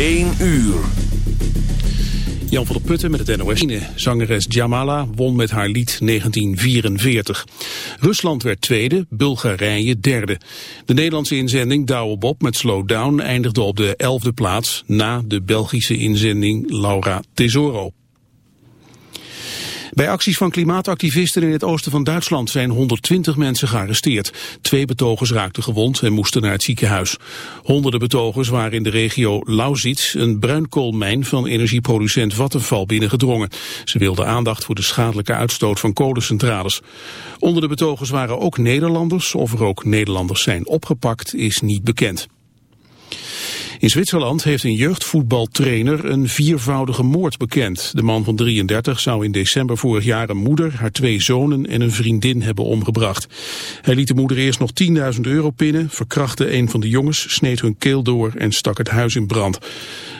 1 uur. Jan van der Putten met het NOS. Zangeres Jamala won met haar lied 1944. Rusland werd tweede, Bulgarije derde. De Nederlandse inzending Douwe Bob met Slow Down eindigde op de elfde plaats... na de Belgische inzending Laura Tesoro. Bij acties van klimaatactivisten in het oosten van Duitsland zijn 120 mensen gearresteerd. Twee betogers raakten gewond en moesten naar het ziekenhuis. Honderden betogers waren in de regio Lausitz, een bruinkoolmijn van energieproducent Vattenfall binnengedrongen. Ze wilden aandacht voor de schadelijke uitstoot van kolencentrales. Onder de betogers waren ook Nederlanders. Of er ook Nederlanders zijn opgepakt is niet bekend. In Zwitserland heeft een jeugdvoetbaltrainer een viervoudige moord bekend. De man van 33 zou in december vorig jaar een moeder, haar twee zonen en een vriendin hebben omgebracht. Hij liet de moeder eerst nog 10.000 euro pinnen, verkrachtte een van de jongens, sneed hun keel door en stak het huis in brand.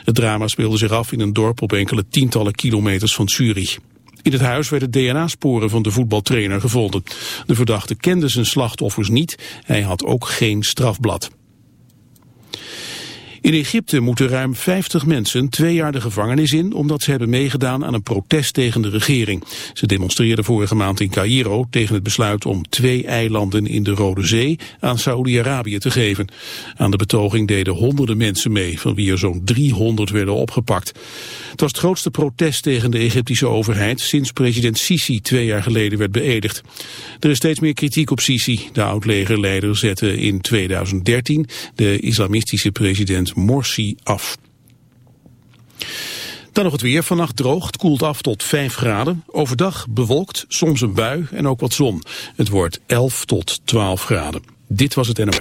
Het drama speelde zich af in een dorp op enkele tientallen kilometers van Zurich. In het huis werden DNA-sporen van de voetbaltrainer gevonden. De verdachte kende zijn slachtoffers niet, hij had ook geen strafblad. In Egypte moeten ruim 50 mensen twee jaar de gevangenis in omdat ze hebben meegedaan aan een protest tegen de regering. Ze demonstreerden vorige maand in Cairo tegen het besluit om twee eilanden in de Rode Zee aan Saoedi-Arabië te geven. Aan de betoging deden honderden mensen mee, van wie er zo'n 300 werden opgepakt. Het was het grootste protest tegen de Egyptische overheid sinds president Sisi twee jaar geleden werd beëdigd. Er is steeds meer kritiek op Sisi. De oud-legerleider zette in 2013 de islamistische president Morsi af. Dan nog het weer. Vannacht droog. Het koelt af tot 5 graden. Overdag bewolkt, soms een bui en ook wat zon. Het wordt 11 tot 12 graden. Dit was het NOS.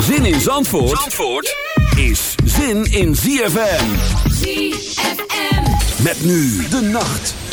Zin in Zandvoort, Zandvoort is zin in ZFM. ZFM. Met nu de nacht.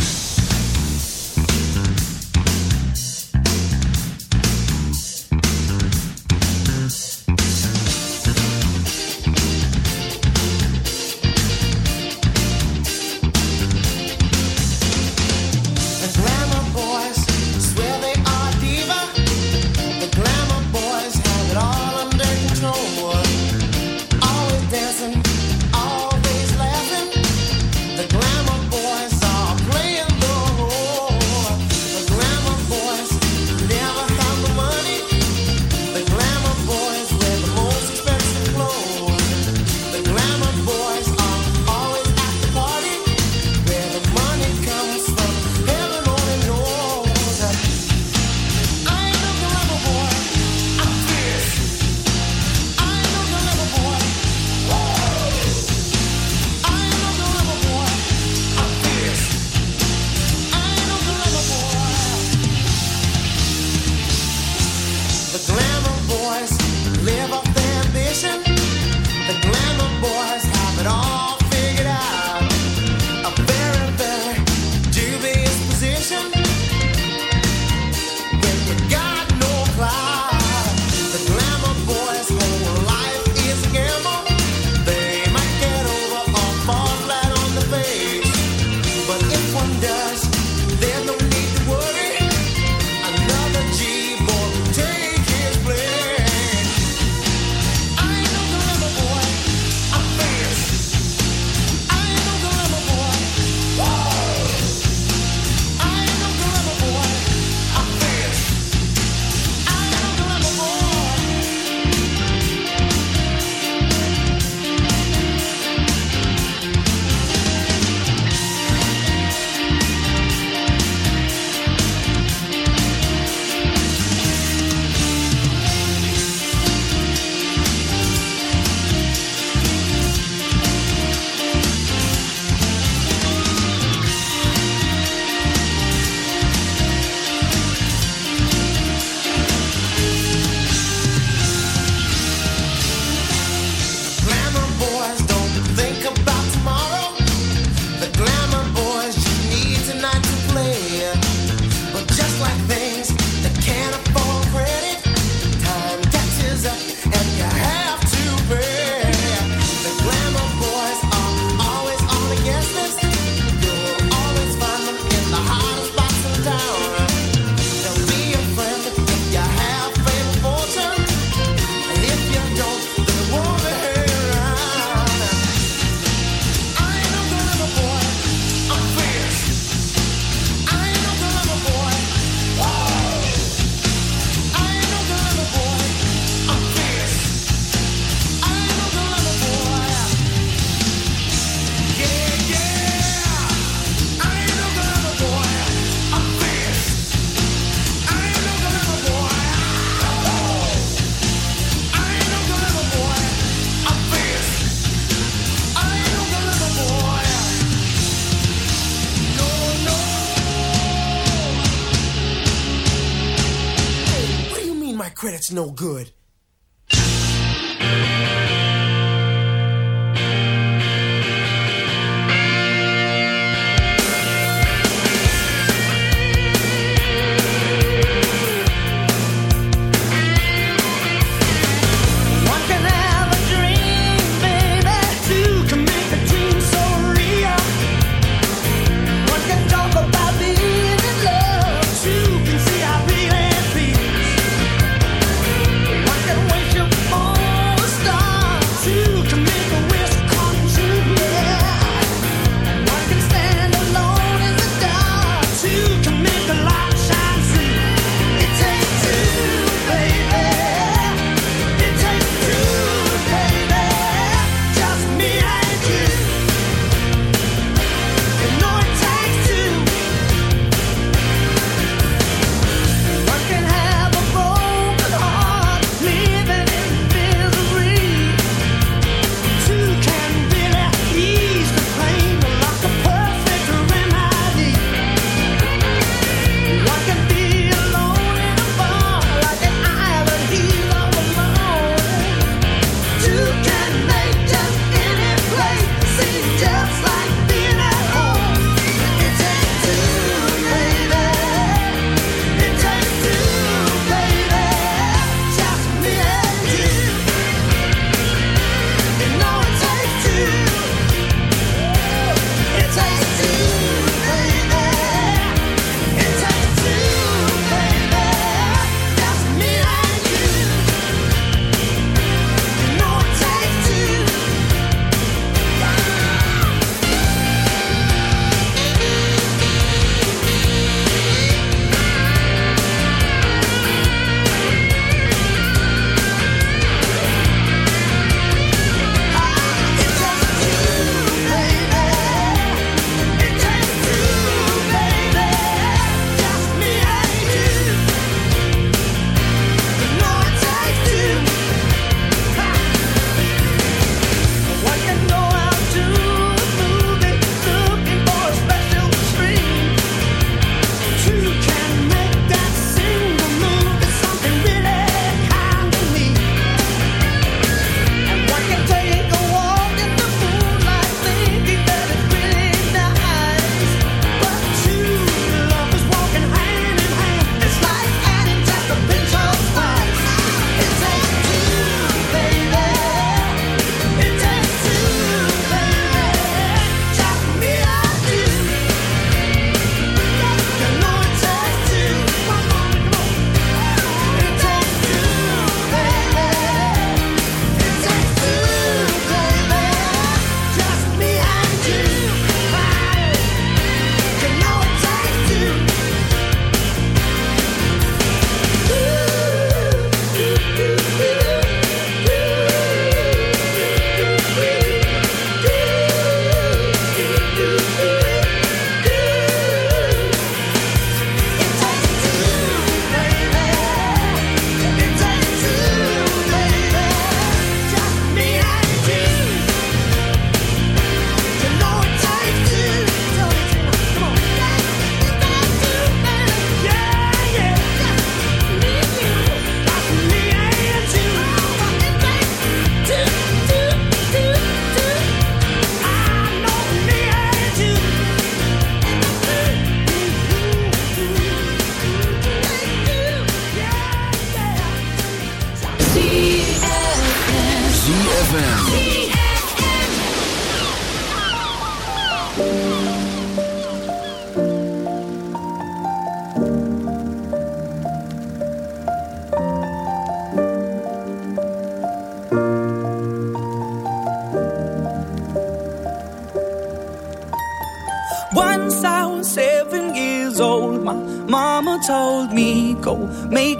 my credit's no good.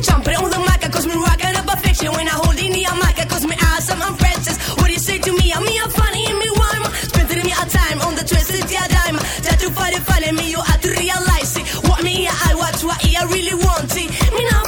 Jumping on the mic, cause me rocking up a fiction. When I hold in the mic, cause me awesome, I'm. What you say to me? Me, I'm funny, and me rhyme. Spending me time on the twisted yeah dime. Try to find it, find me, you have to realize it. What me, I watch, what I really want it. Me not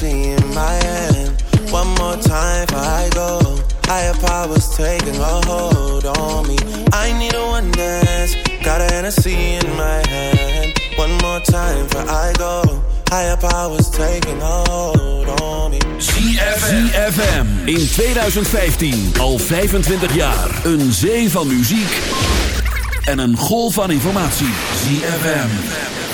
Hennessy in my hand. One more time before I go. Higher powers taking a hold on me. I need a one dance. Got a Hennessy in my hand. One more time before I go. Higher powers taking a hold on me. ZFM in 2015 al 25 jaar. Een zee van muziek en een golf van informatie. ZFM.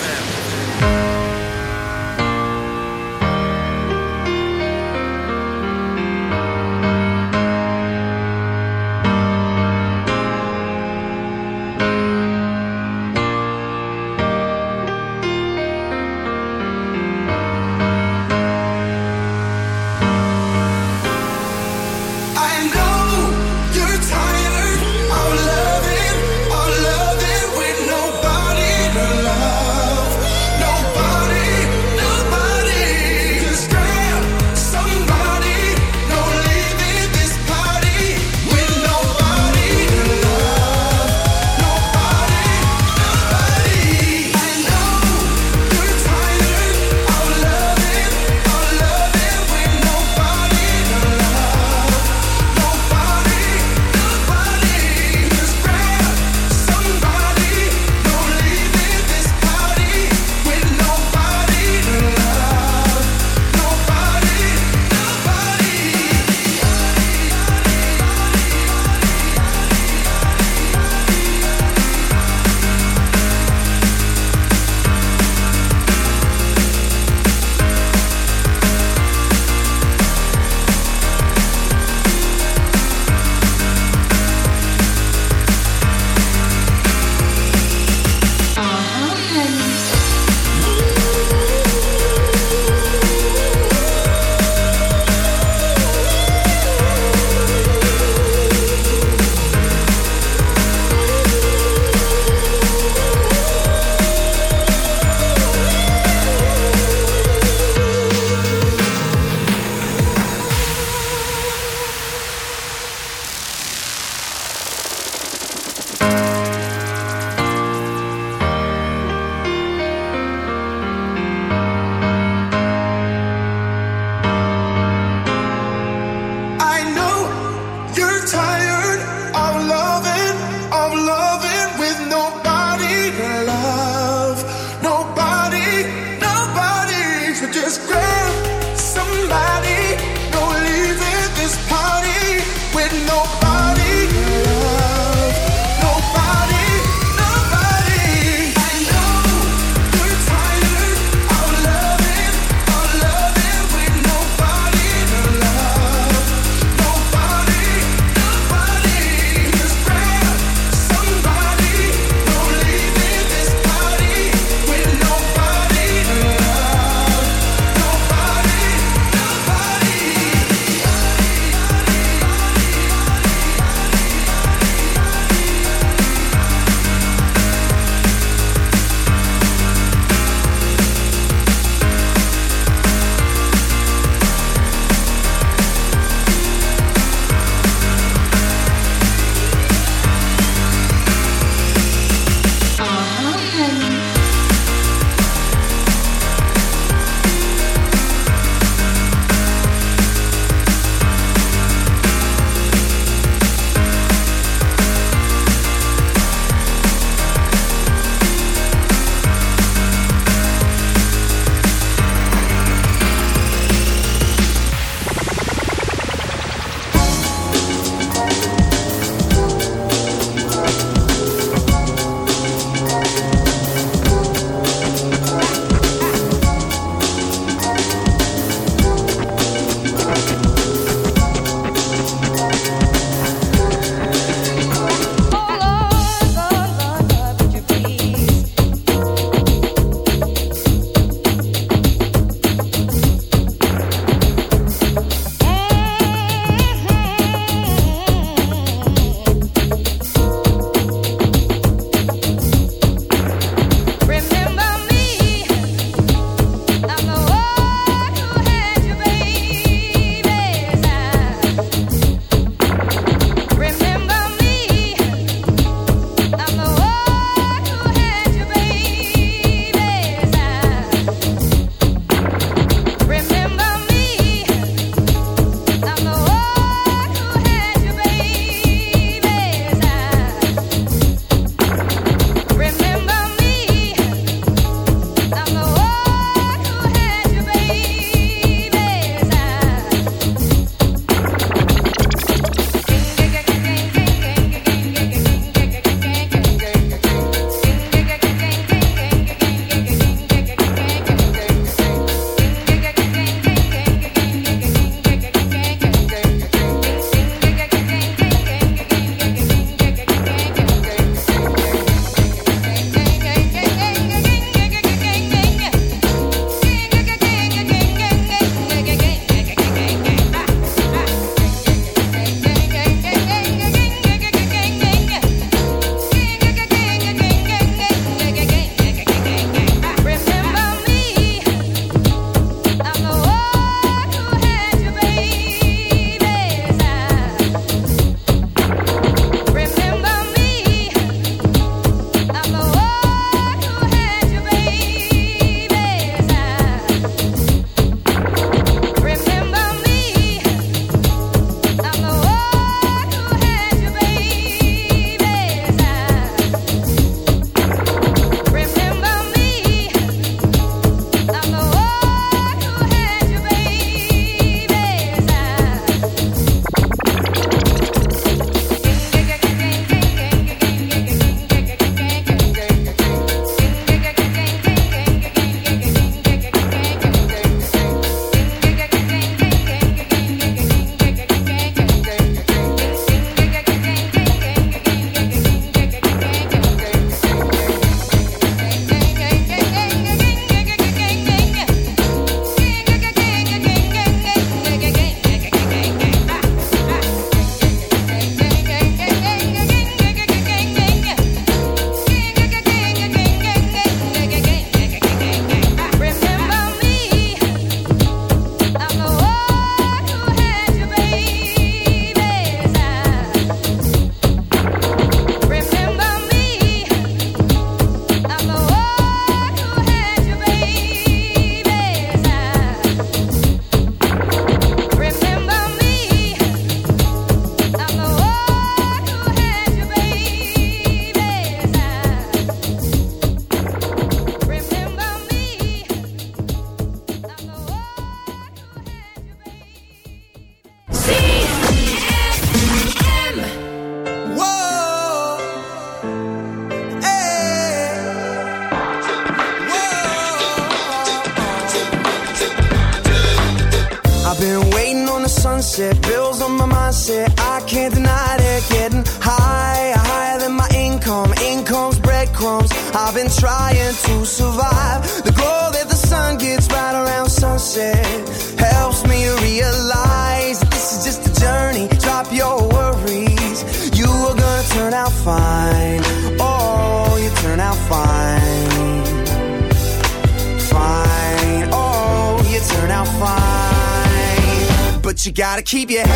keep your head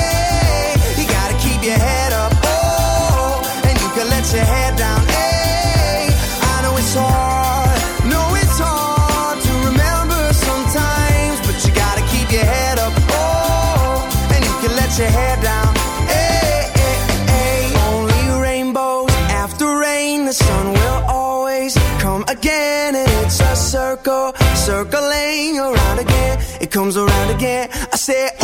circling around again. It comes around again. I said.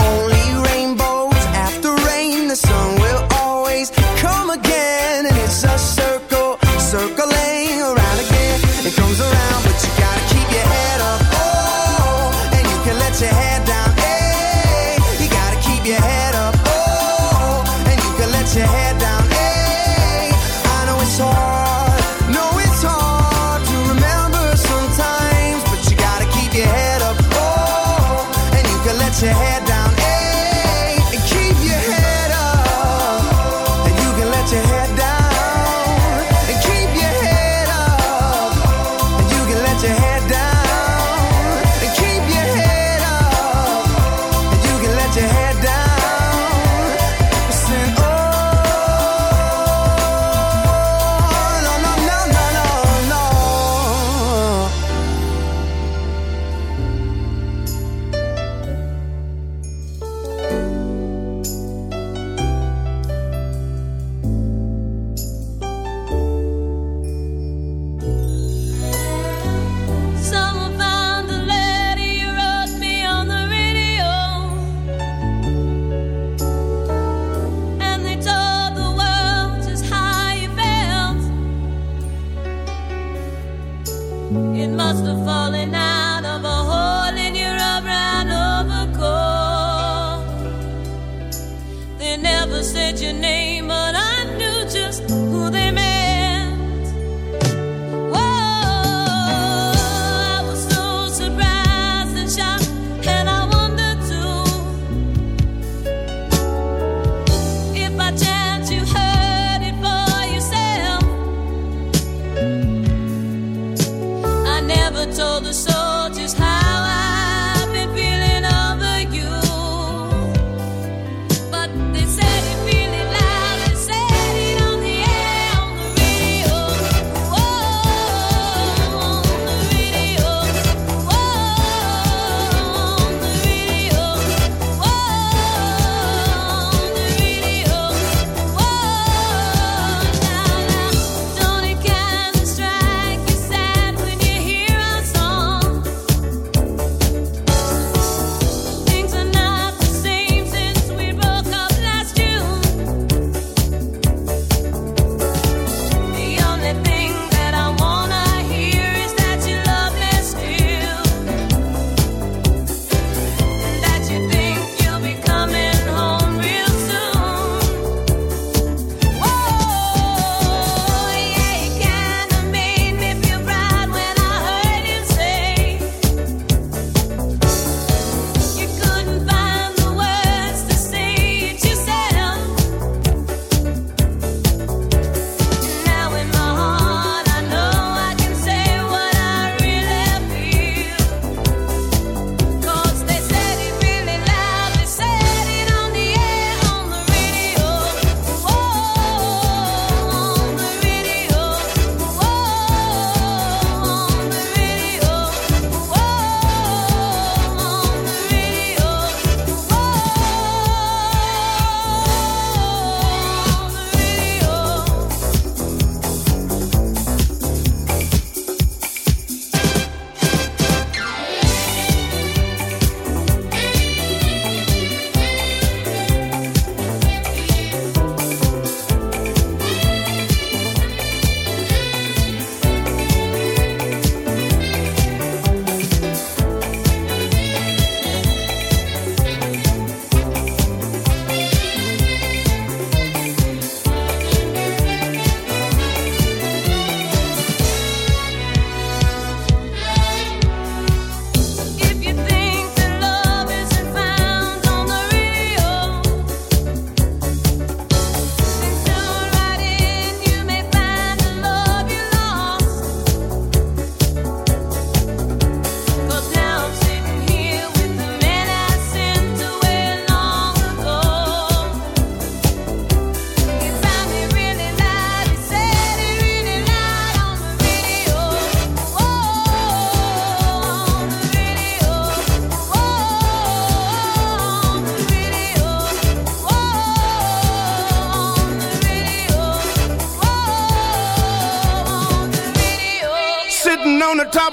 must falling out.